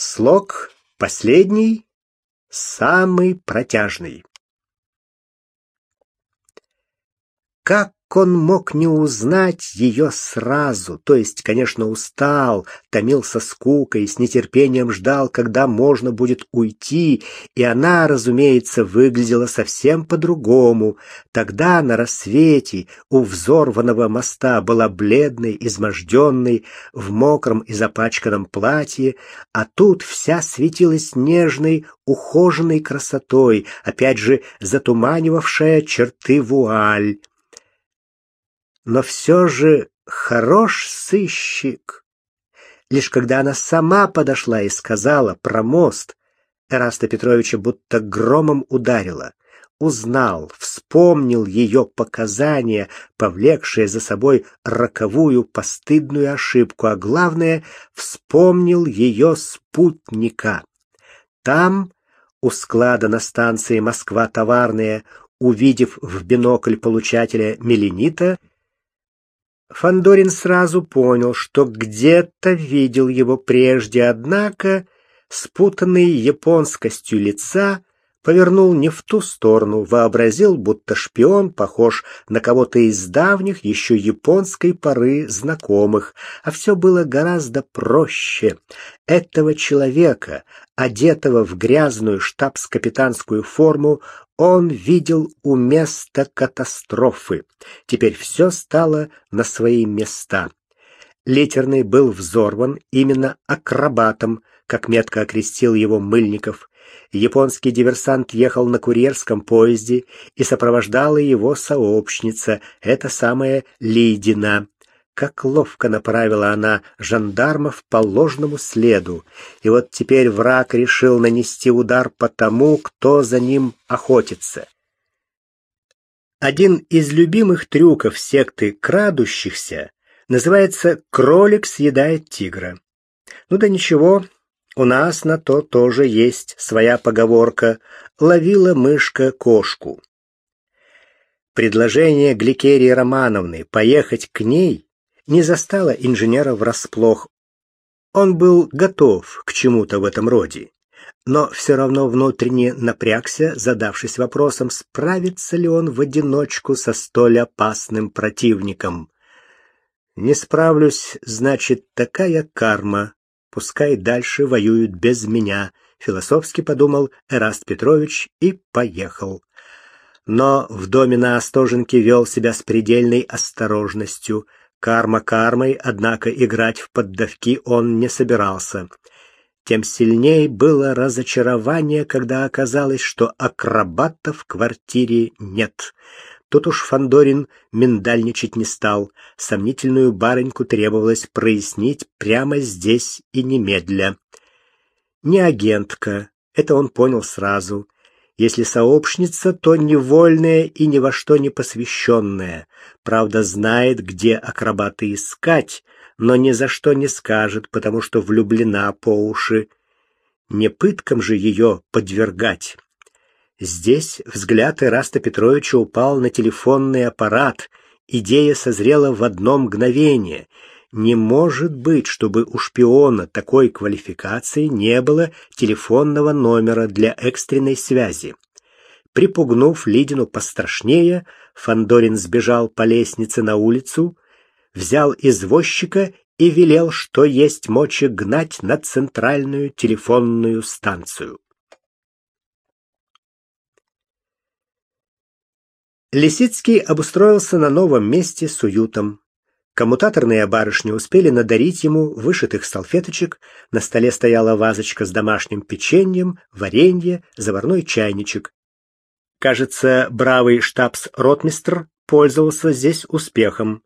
Слог последний, самый протяжный. Как он мог не узнать ее сразу? То есть, конечно, устал, томился скукой, с нетерпением ждал, когда можно будет уйти, и она, разумеется, выглядела совсем по-другому. Тогда на рассвете у взорванного моста была бледной, изможденной, в мокром и запачканном платье, а тут вся светилась нежной, ухоженной красотой, опять же затуманивавшая черты вуаль но все же хорош сыщик. Лишь когда она сама подошла и сказала про мост, Эраста Петровича будто громом ударила. Узнал, вспомнил ее показания, повлекшие за собой роковую постыдную ошибку, а главное, вспомнил ее спутника. Там, у склада на станции Москва-Товарная, увидев в бинокль получателя меленита, Фандорин сразу понял, что где-то видел его прежде, однако, спутанный японскостью лица, повернул не в ту сторону, вообразил, будто шпион похож на кого-то из давних, еще японской поры знакомых, а все было гораздо проще. Этого человека, одетого в грязную штабс-капитанскую форму, он видел у места катастрофы. Теперь все стало на свои места. Литерный был взорван именно акробатом, как метко окрестил его Мыльников. Японский диверсант ехал на курьерском поезде и сопровождала его сообщница, эта самая Лидина. Как ловко направила она жандармов по ложному следу. И вот теперь враг решил нанести удар по тому, кто за ним охотится. Один из любимых трюков секты крадущихся называется «кролик съедает тигра». Ну да ничего, у нас на то тоже есть своя поговорка «ловила мышка кошку». Предложение Гликерии Романовны поехать к ней не застала инженера врасплох. Он был готов к чему-то в этом роде, но все равно внутренне напрягся, задавшись вопросом, справится ли он в одиночку со столь опасным противником. «Не справлюсь, значит, такая карма. Пускай дальше воюют без меня», — философски подумал Эраст Петрович и поехал. Но в доме на Остоженке вел себя с предельной осторожностью — Карма кармой, однако играть в поддавки он не собирался. Тем сильнее было разочарование, когда оказалось, что акробата в квартире нет. Тут уж Фандорин миндальничать не стал. Сомнительную барыньку требовалось прояснить прямо здесь и немедля. Не агентка, это он понял сразу. Если сообщница, то невольная и ни во что не посвященная. Правда, знает, где акробаты искать, но ни за что не скажет, потому что влюблена по уши. Не пыткам же ее подвергать. Здесь взгляд Ираста Петровича упал на телефонный аппарат. Идея созрела в одно мгновение — не может быть, чтобы у шпиона такой квалификации не было телефонного номера для экстренной связи. Припугнув Лидину пострашнее, Фандорин сбежал по лестнице на улицу, взял извозчика и велел, что есть мочи гнать на центральную телефонную станцию. Лисицкий обустроился на новом месте с уютом. Коммутаторные барышни успели надарить ему вышитых салфеточек, на столе стояла вазочка с домашним печеньем, варенье, заварной чайничек. Кажется, бравый штабс-ротмистр пользовался здесь успехом.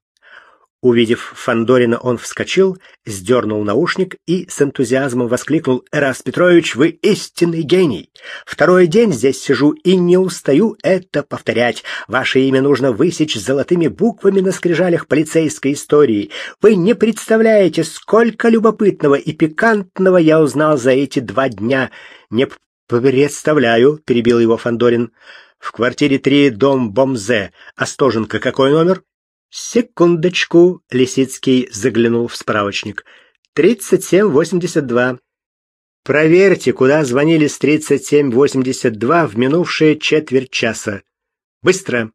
Увидев Фандорина, он вскочил, сдернул наушник и с энтузиазмом воскликнул: "Эрас Петрович, вы истинный гений! Второй день здесь сижу и не устаю это повторять. Ваше имя нужно высечь золотыми буквами на скрижалях полицейской истории. Вы не представляете, сколько любопытного и пикантного я узнал за эти два дня. Не представляю", перебил его Фандорин. "В квартире 3, дом Бомзе. Остоженко какой номер?" Секундочку, Лисицкий заглянул в справочник. Тридцать семь восемьдесят два. Проверьте, куда звонили с 3782 в минувшие четверть часа. Быстро.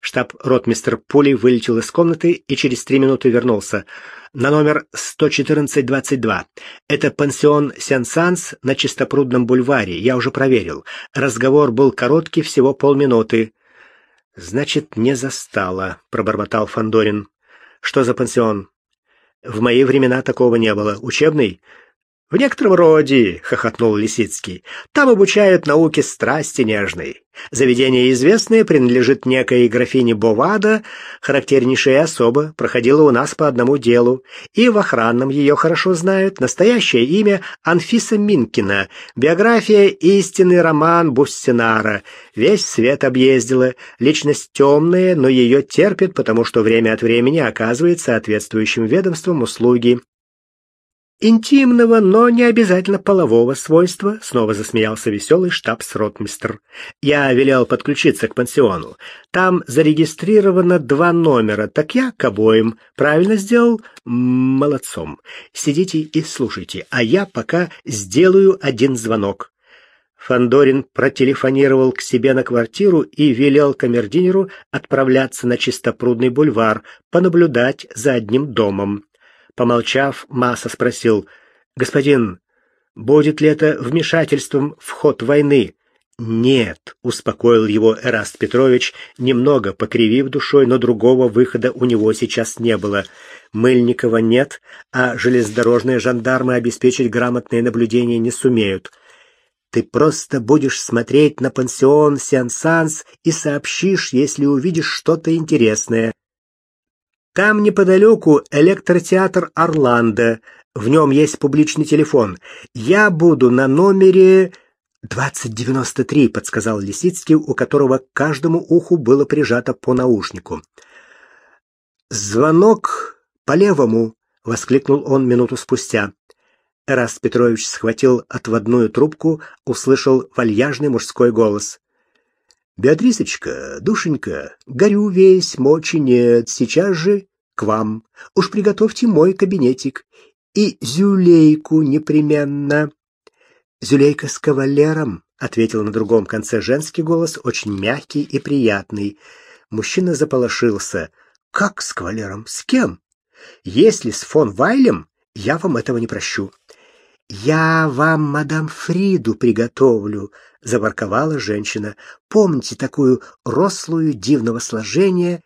Штаб-ротмистр пулей вылетел из комнаты и через три минуты вернулся. На номер 114-22. Это пансион Сен-Санс на Чистопрудном бульваре. Я уже проверил. Разговор был короткий, всего полминуты. «Значит, не застала», — пробормотал Фандорин. «Что за пансион?» «В мои времена такого не было. Учебный?» «В некотором роде», — хохотнул Лисицкий, — «там обучают науке страсти нежной. Заведение известное, принадлежит некой графине Бовада, характернейшая особа, проходила у нас по одному делу, и в охранном ее хорошо знают. Настоящее имя Анфиса Минкина, биография истинный роман Буссинара. Весь свет объездила, личность темная, но ее терпит, потому что время от времени оказывает соответствующим ведомствам услуги интимного, но не обязательно полового свойства, снова засмеялся веселый штабс-ротмистр. Я велел подключиться к пансиону. Там зарегистрировано два номера, так я к обоим. Правильно сделал? Молодцом. Сидите и слушайте, а я пока сделаю один звонок. Фандорин протелефонировал к себе на квартиру и велел камердинеру отправляться на Чистопрудный бульвар, понаблюдать за одним домом. Помолчав, Масса спросил, «Господин, будет ли это вмешательством в ход войны?» «Нет», — успокоил его Эраст Петрович, немного покривив душой, но другого выхода у него сейчас не было. Мыльникова нет, а железнодорожные жандармы обеспечить грамотное наблюдение не сумеют. Ты просто будешь смотреть на пансион Сен-Санс и сообщишь, если увидишь что-то интересное. Там неподалеку электротеатр «Орландо». В нем есть публичный телефон. Я буду на номере 2093, подсказал Лисицкий, у которого к каждому уху было прижато по наушнику. Звонок по левому, воскликнул он минуту спустя. Раз Петрович схватил отводную трубку, услышал вальяжный мужской голос. Беатрисочка, душенька, горю весь, мочи нет, сейчас же к вам. Уж приготовьте мой кабинетик. И Зюлейку непременно. Зюлейка с кавалером, ответил на другом конце женский голос, очень мягкий и приятный. Мужчина заполошился. Как с кавалером? С кем? Если с фон Вайлем, я вам этого не прощу. Я вам мадам Фриду приготовлю, заворковала женщина. Помните такую рослую дивного сложения?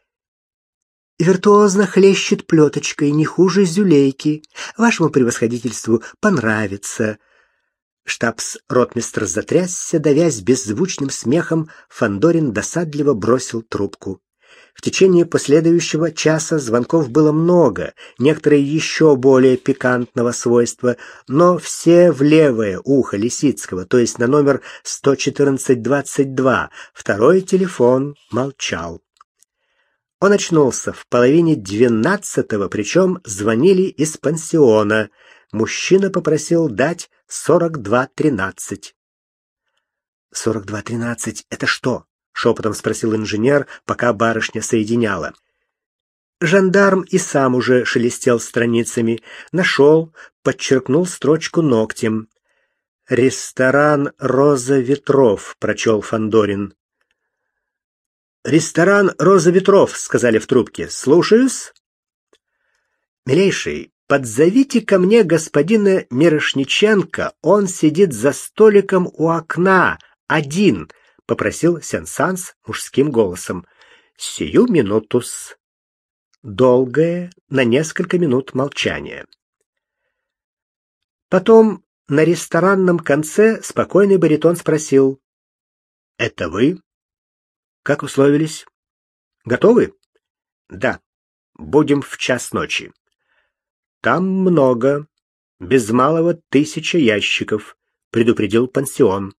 Виртуозно хлещет плеточкой, не хуже зюлейки. Вашему превосходительству понравится. Штабс-ротмистр затрясся, давясь беззвучным смехом, Фандорин досадливо бросил трубку. В течение последующего часа звонков было много, некоторые еще более пикантного свойства, но все в левое ухо Лисицкого, то есть на номер 11422. Второй телефон молчал. Он очнулся в половине двенадцатого, причем звонили из пансиона. Мужчина попросил дать сорок два тринадцать. «Сорок два тринадцать — это что?» Шепотом спросил инженер, пока барышня соединяла. Жандарм и сам уже шелестел страницами, нашел, подчеркнул строчку ногтем. Ресторан Роза ветров, прочел Фандорин. Ресторан Роза ветров, сказали в трубке. Слушаюсь. Милейший, подзовите ко мне господина Мирошниченко, он сидит за столиком у окна, один попросил Сенсанс мужским голосом. Сию минутус. Долгое, на несколько минут молчание. Потом на ресторанном конце спокойный баритон спросил: "Это вы? Как условились? Готовы?" "Да. Будем в час ночи. Там много, без малого тысяча ящиков", предупредил пансион.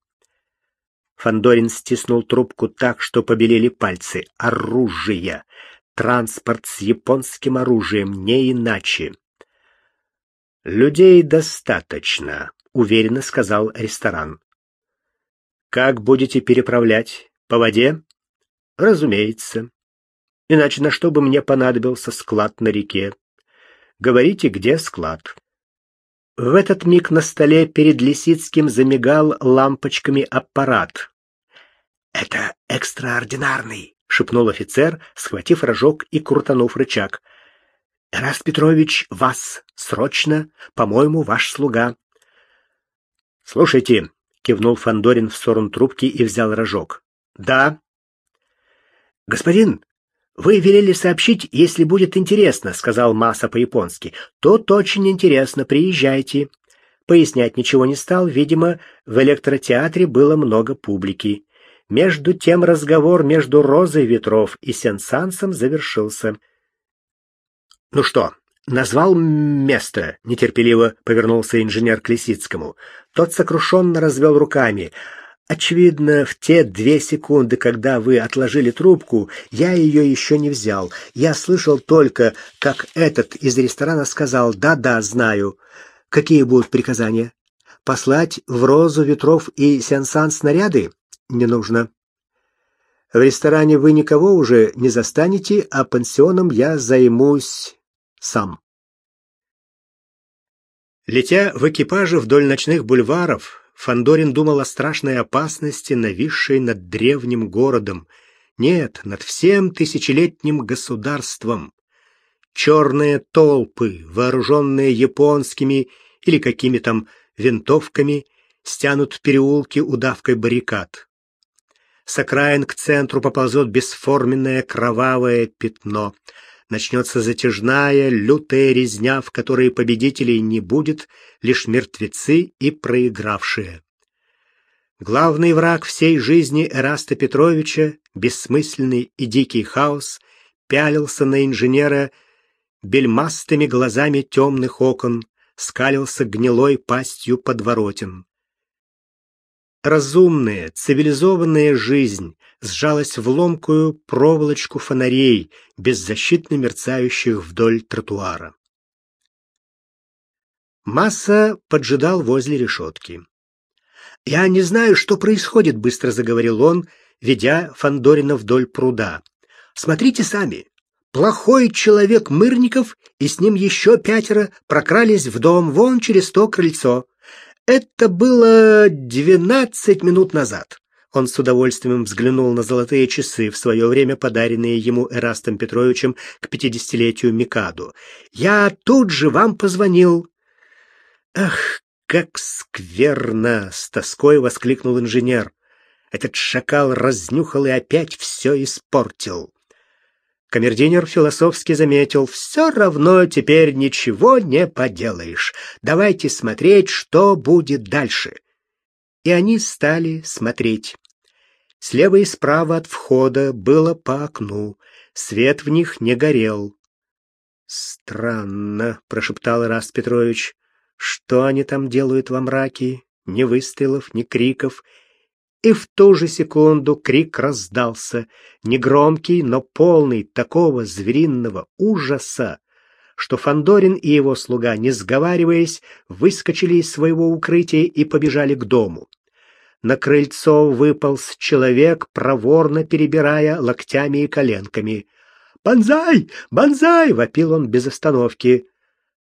Фандорин стиснул трубку так, что побелели пальцы. Оружие. Транспорт с японским оружием, не иначе. Людей достаточно, уверенно сказал ресторан. Как будете переправлять? По воде? Разумеется. Иначе на что бы мне понадобился склад на реке? Говорите, где склад? В этот миг на столе перед Лисицким замигал лампочками аппарат. «Это экстраординарный», — шепнул офицер, схватив рожок и крутанув рычаг. «Эраст Петрович, вас, срочно, по-моему, ваш слуга». «Слушайте», — кивнул Фандорин в сторону трубки и взял рожок. «Да». «Господин, вы велели сообщить, если будет интересно», — сказал Маса по-японски. «Тут очень интересно, приезжайте». Пояснять ничего не стал, видимо, в электротеатре было много публики. Между тем разговор между Розой Ветров и Сенсансом завершился. «Ну что, назвал место?» — нетерпеливо повернулся инженер к Лисицкому. Тот сокрушенно развел руками. «Очевидно, в те две секунды, когда вы отложили трубку, я ее еще не взял. Я слышал только, как этот из ресторана сказал «да-да, знаю». Какие будут приказания? Послать в Розу Ветров и Сенсан снаряды? Не нужно. В ресторане вы никого уже не застанете, а пансионом я займусь сам. Летя в экипаже вдоль ночных бульваров, Фандорин думал о страшной опасности, нависшей над древним городом. Нет, над всем тысячелетним государством. Черные толпы, вооруженные японскими или какими там винтовками, стянут переулки удавкой баррикад. С окраин к центру поползет бесформенное кровавое пятно — начнется затяжная, лютая резня, в которой победителей не будет, лишь мертвецы и проигравшие. Главный враг всей жизни Эраста Петровича, бессмысленный и дикий хаос, пялился на инженера бельмастыми глазами темных окон, скалился гнилой пастью подворотен. Разумная, цивилизованная жизнь сжалась в ломкую проволочку фонарей, беззащитно мерцающих вдоль тротуара. Масса поджидал возле решетки. «Я не знаю, что происходит», — быстро заговорил он, ведя Фандорина вдоль пруда. «Смотрите сами. Плохой человек Мырников и с ним еще пятеро прокрались в дом вон через то крыльцо. Это было двенадцать минут назад. Он с удовольствием взглянул на золотые часы, в свое время подаренные ему Эрастом Петровичем к пятидесятилетию Микаду. «Я тут же вам позвонил». «Ах, как скверно!» — с тоской воскликнул инженер. «Этот шакал разнюхал и опять все испортил». Камердинер философски заметил, «Все равно теперь ничего не поделаешь. Давайте смотреть, что будет дальше». И они стали смотреть. Слева и справа от входа было по окну. Свет в них не горел. «Странно», — прошептал Раст Петрович. «Что они там делают во мраке? Ни выстрелов, ни криков, и в ту же секунду крик раздался, негромкий, но полный такого звериного ужаса, что Фандорин и его слуга, не сговариваясь, выскочили из своего укрытия и побежали к дому. На крыльцо выполз человек, проворно перебирая локтями и коленками. «Бонзай! Бонзай!» — вопил он без остановки.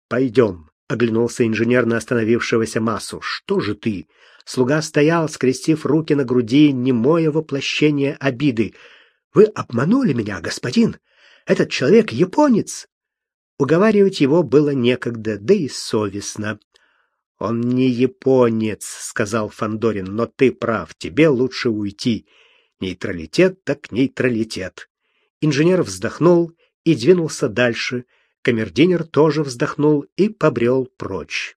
«Пойдем», — оглянулся инженер на остановившегося массу. «Что же ты? Слуга стоял, скрестив руки на груди, немое воплощение обиды. «Вы обманули меня, господин! Этот человек японец!» Уговаривать его было некогда, да и совестно. «Он не японец», — сказал Фандорин, — «но ты прав, тебе лучше уйти. Нейтралитет так нейтралитет». Инженер вздохнул и двинулся дальше. Камердинер тоже вздохнул и побрел прочь.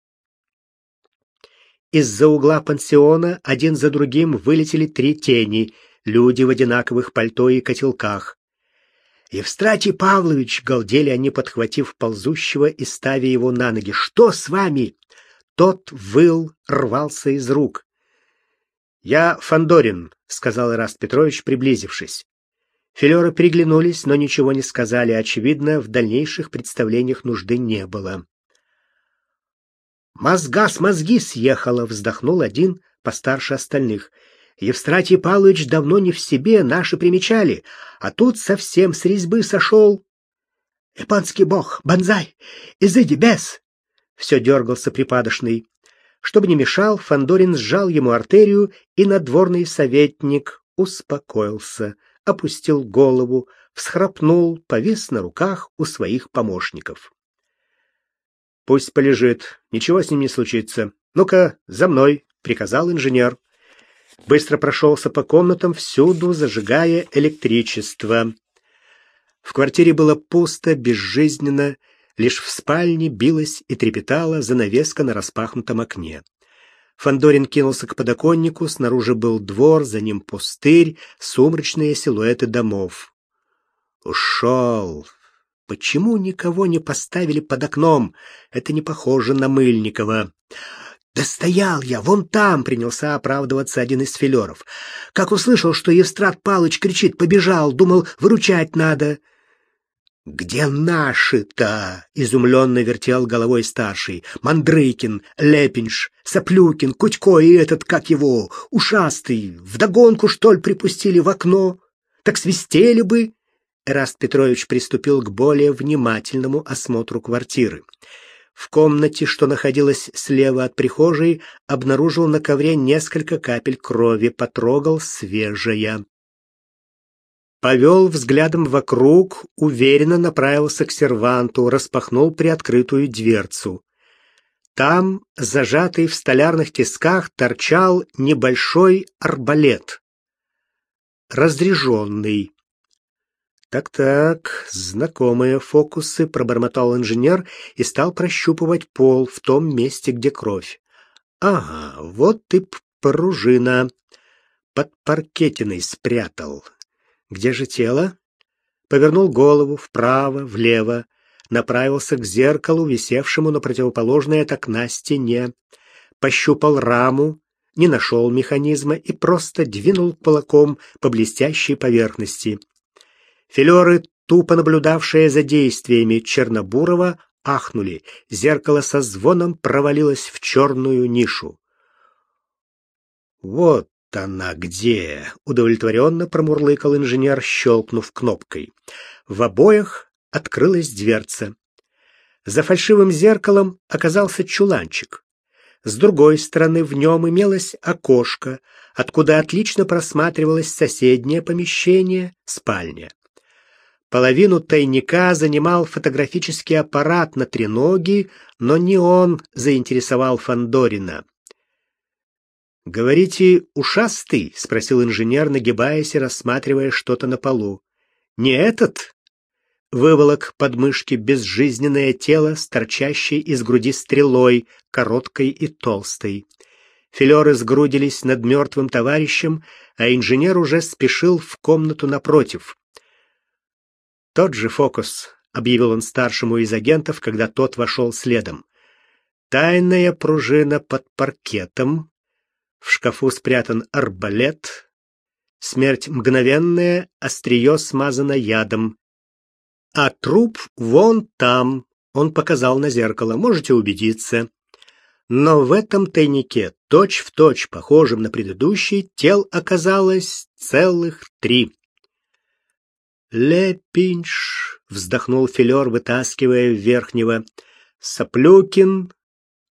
Из-за угла пансиона один за другим вылетели три тени, люди в одинаковых пальто и котелках. «Евстратий Павлович!» — галдели они, подхватив ползущего и ставя его на ноги. «Что с вами?» Тот выл, рвался из рук. «Я Фандорин, сказал Ираст Петрович, приблизившись. Филеры переглянулись, но ничего не сказали. Очевидно, в дальнейших представлениях нужды не было. Мозга с мозги съехала, вздохнул один постарше остальных. Евстратий Павлович давно не в себе, наши примечали, а тут совсем с резьбы сошел. Японский бог, банзай, изыди бес. все дергался припадочный. Чтобы не мешал, Фандорин сжал ему артерию, и надворный советник успокоился, опустил голову, всхрапнул, повис на руках у своих помощников. Пусть полежит, ничего с ним не случится. Ну-ка, за мной, приказал инженер. Быстро прошелся по комнатам, всюду зажигая электричество. В квартире было пусто, безжизненно, лишь в спальне билась и трепетала занавеска на распахнутом окне. Фандорин кинулся к подоконнику, снаружи был двор, за ним пустырь, сумрачные силуэты домов. Ушел. Почему никого не поставили под окном? Это не похоже на Мыльникова. Да стоял я, вон там, принялся оправдываться один из филеров. Как услышал, что Евстрат Палыч кричит, побежал, думал, выручать надо. «Где наши-то?» — изумленно вертел головой старший. «Мандрыкин, Лепинш, Соплюкин, Кутько и этот, как его, ушастый, вдогонку, что ли, припустили в окно? Так свистели бы!» Эраст Петрович приступил к более внимательному осмотру квартиры. В комнате, что находилась слева от прихожей, обнаружил на ковре несколько капель крови, потрогал свежая повел взглядом вокруг, уверенно направился к серванту, распахнул приоткрытую дверцу. Там, зажатый в столярных тисках, торчал небольшой арбалет. Разряженный. «Так-так, знакомые фокусы», — пробормотал инженер и стал прощупывать пол в том месте, где кровь. «Ага, вот и пружина. Под паркетиной спрятал. Где же тело? Повернул голову вправо, влево, направился к зеркалу, висевшему на противоположной от окна стене, пощупал раму, не нашел механизма и просто двинул кулаком по блестящей поверхности. Филеры, тупо наблюдавшие за действиями Чернобурова, ахнули. Зеркало со звоном провалилось в черную нишу. «Вот она где?» — удовлетворенно промурлыкал инженер, щелкнув кнопкой. В обоях открылась дверца. За фальшивым зеркалом оказался чуланчик. С другой стороны в нем имелось окошко, откуда отлично просматривалось соседнее помещение — спальня. Половину тайника занимал фотографический аппарат на треноги, но не он заинтересовал Фандорина. «Говорите, ушастый?» — спросил инженер, нагибаясь и рассматривая что-то на полу. «Не этот?» Выволок под мышки безжизненное тело с из груди стрелой, короткой и толстой. Филеры сгрудились над мертвым товарищем, а инженер уже спешил в комнату напротив. «Тот же фокус», — объявил он старшему из агентов, когда тот вошел следом. «Тайная пружина под паркетом, в шкафу спрятан арбалет. Смерть мгновенная, острие смазано ядом. А труп вон там, он показал на зеркало, можете убедиться. Но в этом тайнике, точь-в-точь точь похожим на предыдущий, тел оказалось целых три. «Лепинш!» — вздохнул Филер, вытаскивая верхнего. «Соплюкин,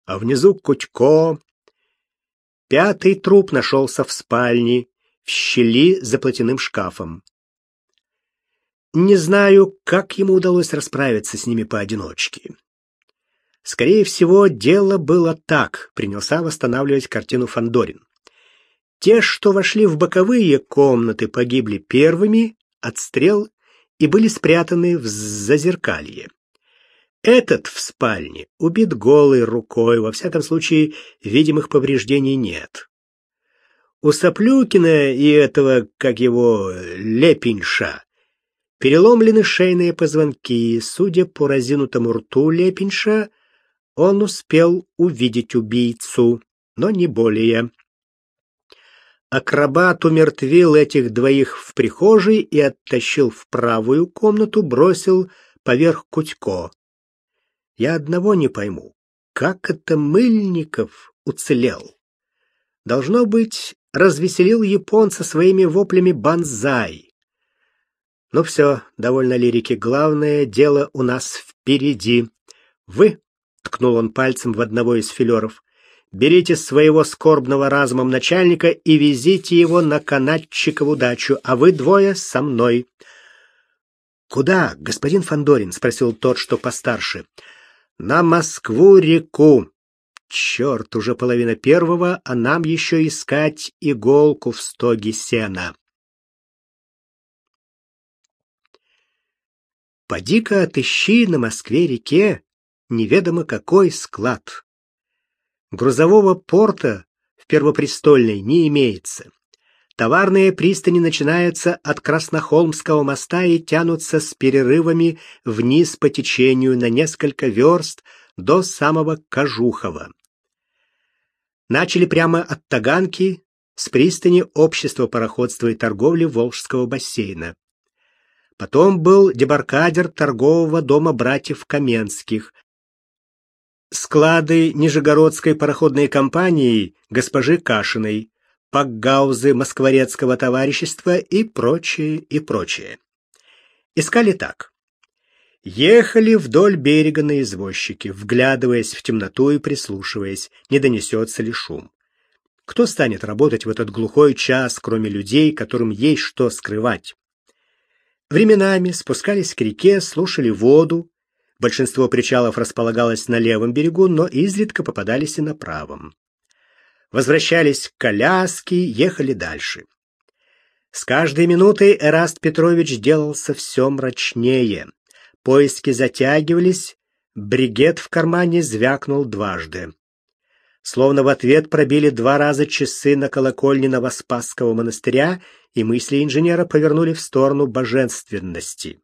а внизу Кутько, Пятый труп нашелся в спальне, в щели за платяным шкафом. Не знаю, как ему удалось расправиться с ними поодиночке. Скорее всего, дело было так, принялся восстанавливать картину Фандорин. Те, что вошли в боковые комнаты, погибли первыми от стрел и были спрятаны в зазеркалье. Этот в спальне убит голой рукой, во всяком случае, видимых повреждений нет. У Соплюкина и этого, как его, Лепинша, переломлены шейные позвонки. Судя по разинутому рту Лепинша, он успел увидеть убийцу, но не более. Акробат умертвил этих двоих в прихожей и оттащил в правую комнату, бросил поверх Кутько. Я одного не пойму. Как это Мыльников уцелел? Должно быть, развеселил японца своими воплями банзай. Ну все, довольно лирики. Главное дело у нас впереди. Вы ткнул он пальцем в одного из филеров. Берите своего скорбного разумом начальника и везите его на канатчикову дачу, а вы двое со мной. Куда, господин Фандорин? спросил тот, что постарше. На Москву-реку. Черт, уже половина первого, а нам еще искать иголку в стоге сена. Поди-ка отыщи на Москве-реке неведомо какой склад. Грузового порта в Первопрестольной не имеется. Товарные пристани начинаются от Краснохолмского моста и тянутся с перерывами вниз по течению на несколько верст до самого Кожухова. Начали прямо от Таганки, с пристани Общества пароходства и торговли Волжского бассейна. Потом был дебаркадер торгового дома братьев Каменских, склады Нижегородской пароходной компании госпожи Кашиной, пакгаузы Москворецкого товарищества и прочее, и прочее. Искали так. Ехали вдоль берега на извозчике, вглядываясь в темноту и прислушиваясь, не донесется ли шум. Кто станет работать в этот глухой час, кроме людей, которым есть что скрывать? Временами спускались к реке, слушали воду, Большинство причалов располагалось на левом берегу, но изредка попадались и на правом. Возвращались к коляске, ехали дальше. С каждой минутой Эраст Петрович делался все мрачнее. Поиски затягивались, бригет в кармане звякнул дважды. Словно в ответ пробили два раза часы на колокольне Новоспасского монастыря, и мысли инженера повернули в сторону божественности.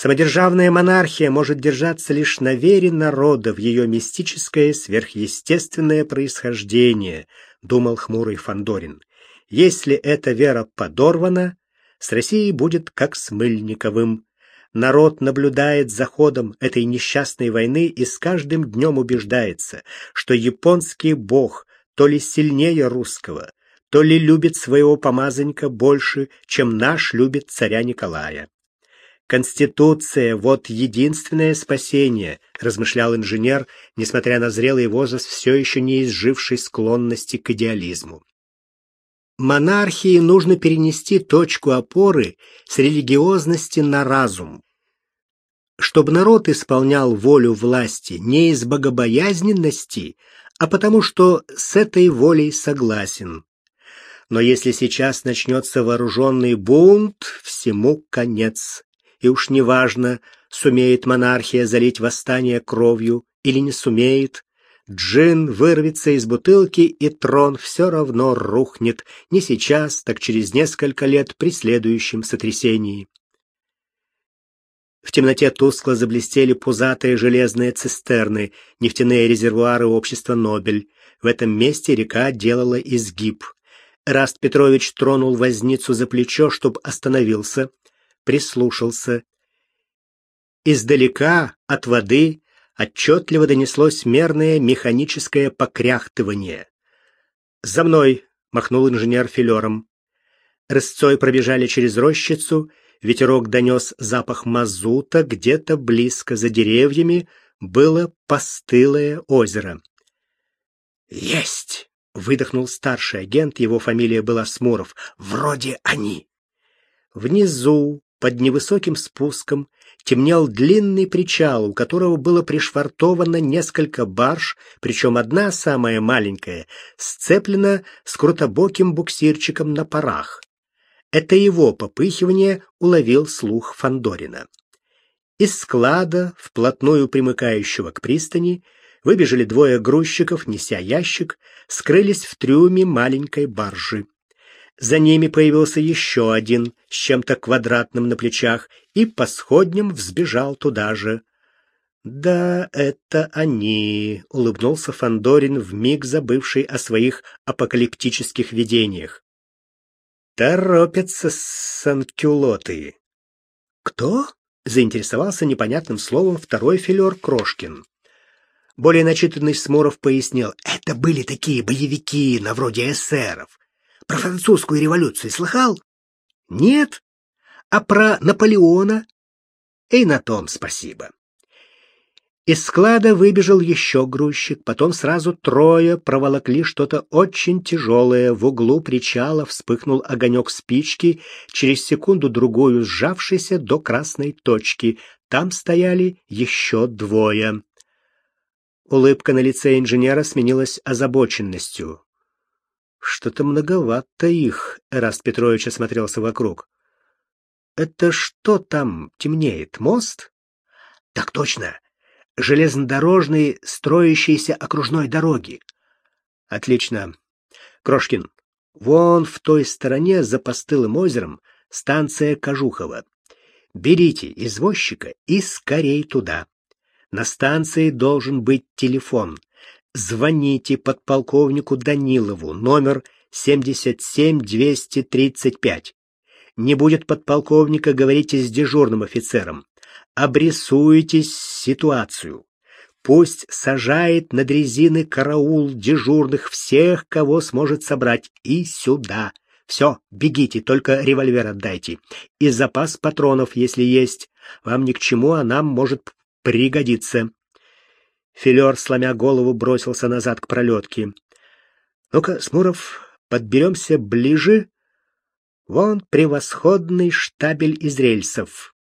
Самодержавная монархия может держаться лишь на вере народа в ее мистическое сверхъестественное происхождение, думал хмурый Фандорин. Если эта вера подорвана, с Россией будет как с Мыльниковым. Народ наблюдает за ходом этой несчастной войны и с каждым днем убеждается, что японский бог то ли сильнее русского, то ли любит своего помазанника больше, чем наш любит царя Николая. Конституция вот единственное спасение, размышлял инженер, несмотря на зрелый возраст, все еще не изживший склонности к идеализму. Монархии нужно перенести точку опоры с религиозности на разум. Чтобы народ исполнял волю власти не из богобоязненности, а потому что с этой волей согласен. Но если сейчас начнется вооруженный бунт, всему конец и уж неважно, сумеет монархия залить восстание кровью или не сумеет, джин вырвется из бутылки, и трон все равно рухнет, не сейчас, так через несколько лет при следующем сотрясении. В темноте тускло заблестели пузатые железные цистерны, нефтяные резервуары общества Нобель. В этом месте река делала изгиб. Раст Петрович тронул возницу за плечо, чтобы остановился прислушался. Издалека от воды отчетливо донеслось мерное механическое покряхтывание. «За мной!» — махнул инженер филером. Рысцой пробежали через рощицу, ветерок донес запах мазута, где-то близко за деревьями было постылое озеро. «Есть!» — выдохнул старший агент, его фамилия была Смуров. «Вроде они!» Внизу, под невысоким спуском темнел длинный причал, у которого было пришвартовано несколько барж, причем одна, самая маленькая, сцеплена с крутобоким буксирчиком на парах. Это его попыхивание уловил слух Фандорина. Из склада, вплотную примыкающего к пристани, выбежали двое грузчиков, неся ящик, скрылись в трюме маленькой баржи. За ними появился еще один с чем-то квадратным на плечах и по сходням взбежал туда же. Да, это они, улыбнулся Фандорин, вмиг забывший о своих апокалиптических видениях. Торопятся санкюлоты. Кто? заинтересовался непонятным словом второй филер Крошкин. Более начитанный Сморов пояснил: "Это были такие боевики, на вроде эсеров. Про французскую революцию слыхал? Нет. А про Наполеона? И на том спасибо. Из склада выбежал еще грузчик, потом сразу трое проволокли что-то очень тяжелое. В углу причала вспыхнул огонек спички, через секунду-другую сжавшийся до красной точки. Там стояли еще двое. Улыбка на лице инженера сменилась озабоченностью. Что-то многовато их, Эраст Петрович осмотрелся вокруг. Это что там темнеет, мост? Так точно железнодорожной строящейся окружной дороги. Отлично. Крошкин, вон в той стороне за постылым озером станция Кожухова. Берите извозчика и скорей туда. На станции должен быть телефон. Звоните подполковнику Данилову, номер 77235. Не будет подполковника, говорите с дежурным офицером обрисуйте ситуацию. Пусть сажает на дрезины караул дежурных всех, кого сможет собрать, и сюда. Все, бегите, только револьвер отдайте. И запас патронов, если есть. Вам ни к чему, а нам может пригодиться. Филер, сломя голову, бросился назад к пролетке. Ну-ка, Смуров, подберемся ближе. Вон превосходный штабель из рельсов.